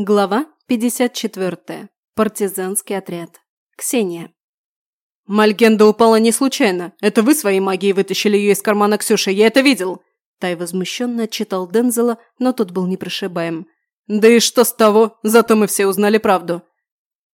Глава 54. Партизанский отряд. Ксения. «Мальгенда упала не случайно. Это вы своей магией вытащили ее из кармана Ксюши, я это видел!» Тай возмущенно отчитал Дензела, но тот был непрошибаем. «Да и что с того? Зато мы все узнали правду».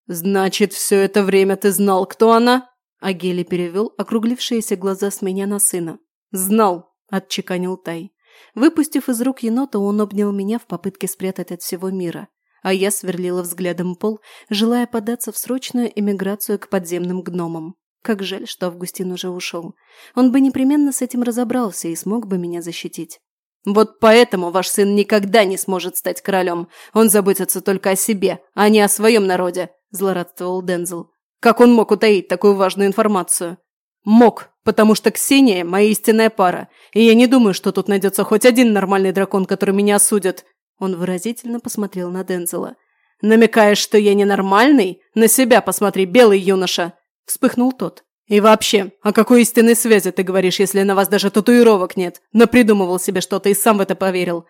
«Значит, все это время ты знал, кто она?» Агели перевел округлившиеся глаза с меня на сына. «Знал», – отчеканил Тай. Выпустив из рук енота, он обнял меня в попытке спрятать от всего мира а я сверлила взглядом пол, желая податься в срочную эмиграцию к подземным гномам. Как жаль, что Августин уже ушел. Он бы непременно с этим разобрался и смог бы меня защитить. «Вот поэтому ваш сын никогда не сможет стать королем. Он заботится только о себе, а не о своем народе», – злорадствовал Дензел. «Как он мог утаить такую важную информацию?» «Мог, потому что Ксения – моя истинная пара, и я не думаю, что тут найдется хоть один нормальный дракон, который меня осудит. Он выразительно посмотрел на Дензела. «Намекаешь, что я ненормальный? На себя посмотри, белый юноша!» Вспыхнул тот. «И вообще, о какой истинной связи ты говоришь, если на вас даже татуировок нет? Напридумывал себе что-то и сам в это поверил».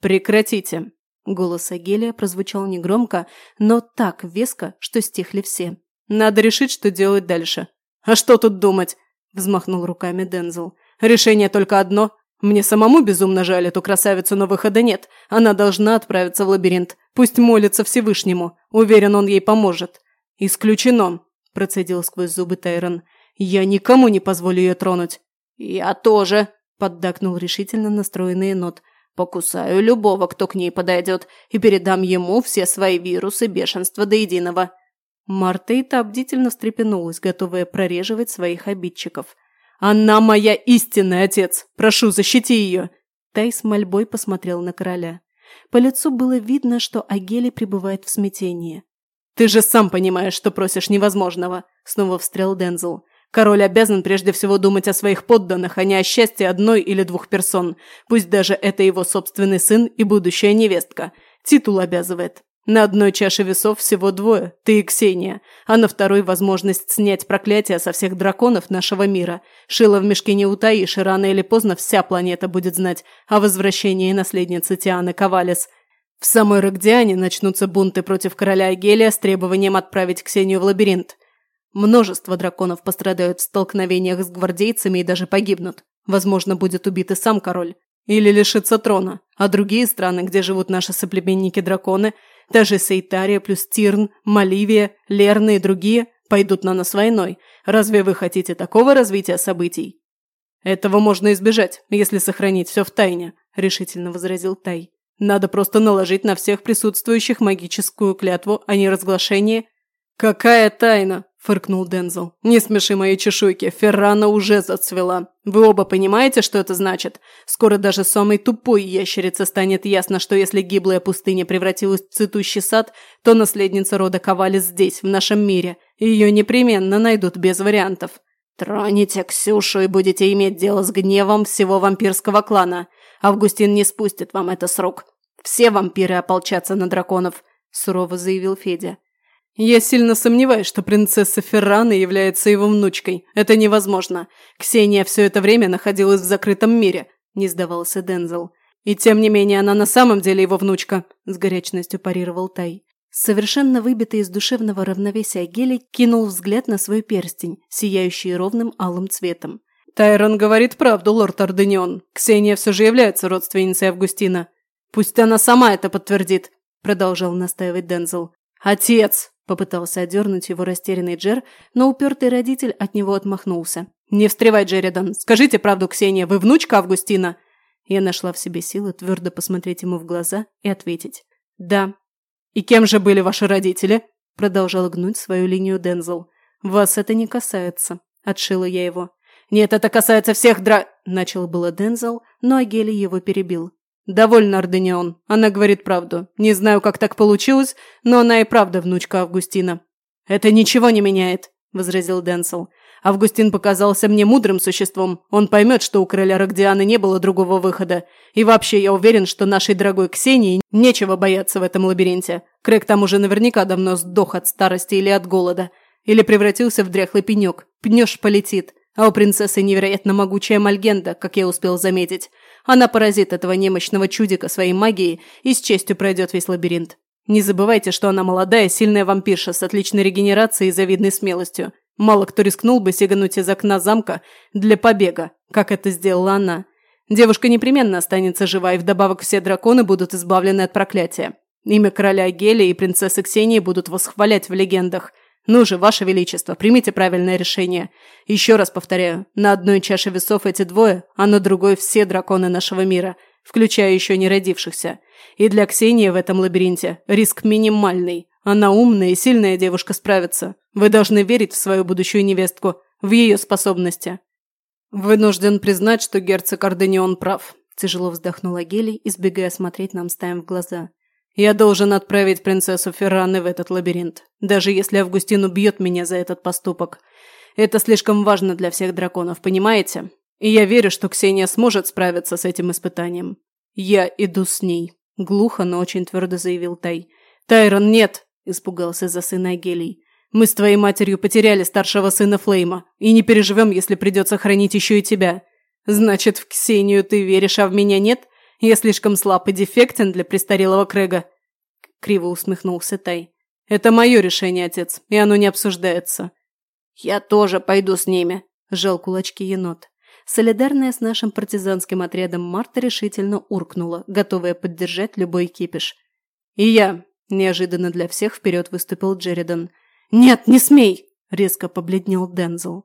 «Прекратите!» Голос Агелия прозвучал негромко, но так веско, что стихли все. «Надо решить, что делать дальше». «А что тут думать?» – взмахнул руками Дензел. «Решение только одно мне самому безумно жаль эту красавицу, но выхода нет. Она должна отправиться в лабиринт. Пусть молится Всевышнему. Уверен, он ей поможет. Исключено, процедил сквозь зубы Тайрон. Я никому не позволю ее тронуть. Я тоже, поддакнул решительно настроенный енот. Покусаю любого, кто к ней подойдет, и передам ему все свои вирусы бешенства до единого. Марта и та бдительно встрепенулась, готовая прореживать своих обидчиков. «Она моя истинная, отец! Прошу, защити ее!» Тай с мольбой посмотрел на короля. По лицу было видно, что Агели пребывает в смятении. «Ты же сам понимаешь, что просишь невозможного!» – снова встрял Дензел. «Король обязан прежде всего думать о своих подданных, а не о счастье одной или двух персон. Пусть даже это его собственный сын и будущая невестка. Титул обязывает. На одной чаше весов всего двое, ты и Ксения, а на второй возможность снять проклятие со всех драконов нашего мира. Шило в мешке не утаишь, и рано или поздно вся планета будет знать о возвращении наследницы Тианы Ковалес. В самой Рогдиане начнутся бунты против короля Агелия с требованием отправить Ксению в лабиринт. Множество драконов пострадают в столкновениях с гвардейцами и даже погибнут. Возможно, будет убит и сам король. Или лишится трона. А другие страны, где живут наши соплеменники-драконы – даже Сейтария плюс Тирн, Маливия, Лерна и другие пойдут на нас войной. Разве вы хотите такого развития событий? Этого можно избежать, если сохранить все в тайне, решительно возразил Тай. Надо просто наложить на всех присутствующих магическую клятву о неразглашении. Какая тайна? Фыркнул Дензел. «Не смеши мои чешуйки, Феррана уже зацвела. Вы оба понимаете, что это значит? Скоро даже самой тупой ящерице станет ясно, что если гиблая пустыня превратилась в цветущий сад, то наследница рода Ковали здесь, в нашем мире. Ее непременно найдут без вариантов. Троните Ксюшу и будете иметь дело с гневом всего вампирского клана. Августин не спустит вам это срок. Все вампиры ополчатся на драконов», – сурово заявил Федя. «Я сильно сомневаюсь, что принцесса Феррана является его внучкой. Это невозможно. Ксения все это время находилась в закрытом мире», – не сдавался Дензел. «И тем не менее она на самом деле его внучка», – с горячностью парировал Тай. Совершенно выбитый из душевного равновесия Гели кинул взгляд на свой перстень, сияющий ровным алым цветом. «Тайрон говорит правду, лорд Орденион. Ксения все же является родственницей Августина. Пусть она сама это подтвердит», – продолжал настаивать Дензел. «Отец!» Попытался одернуть его растерянный Джер, но упертый родитель от него отмахнулся. «Не встревай, Джеридан! Скажите правду, Ксения, вы внучка Августина?» Я нашла в себе силы твердо посмотреть ему в глаза и ответить. «Да». «И кем же были ваши родители?» Продолжал гнуть свою линию Дензел. «Вас это не касается», – отшила я его. «Нет, это касается всех дра...» – начал было Дензел, но Агели его перебил. «Довольно, Арденион. Она говорит правду. Не знаю, как так получилось, но она и правда внучка Августина». «Это ничего не меняет», – возразил Денсел. «Августин показался мне мудрым существом. Он поймет, что у короля Рогдианы не было другого выхода. И вообще, я уверен, что нашей дорогой Ксении нечего бояться в этом лабиринте. Крэг там уже наверняка давно сдох от старости или от голода. Или превратился в дряхлый пенек. Пнешь полетит. А у принцессы невероятно могучая мальгенда, как я успел заметить. Она поразит этого немощного чудика своей магией и с честью пройдет весь лабиринт. Не забывайте, что она молодая, сильная вампирша с отличной регенерацией и завидной смелостью. Мало кто рискнул бы сигануть из окна замка для побега, как это сделала она. Девушка непременно останется жива, и вдобавок все драконы будут избавлены от проклятия. Имя короля Гелия и принцессы Ксении будут восхвалять в легендах. Ну же, ваше величество, примите правильное решение. Еще раз повторяю, на одной чаше весов эти двое, а на другой все драконы нашего мира, включая еще не родившихся. И для Ксении в этом лабиринте риск минимальный. Она умная и сильная девушка справится. Вы должны верить в свою будущую невестку, в ее способности. Вынужден признать, что герцог Орденион прав. Тяжело вздохнула Гелий, избегая смотреть нам стаем в глаза. Я должен отправить принцессу Ферраны в этот лабиринт, даже если Августин убьет меня за этот поступок. Это слишком важно для всех драконов, понимаете? И я верю, что Ксения сможет справиться с этим испытанием. Я иду с ней. Глухо, но очень твердо заявил Тай. «Тайрон, нет!» – испугался за сына Гелий. «Мы с твоей матерью потеряли старшего сына Флейма, и не переживем, если придется хранить еще и тебя. Значит, в Ксению ты веришь, а в меня нет? Я слишком слаб и дефектен для престарелого Крэга». Криво усмехнулся Тай. «Это мое решение, отец, и оно не обсуждается». «Я тоже пойду с ними», – сжал кулачки енот. Солидарная с нашим партизанским отрядом Марта решительно уркнула, готовая поддержать любой кипиш. «И я», – неожиданно для всех вперед выступил Джеридан. «Нет, не смей!» – резко побледнел Дензел.